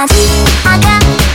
I got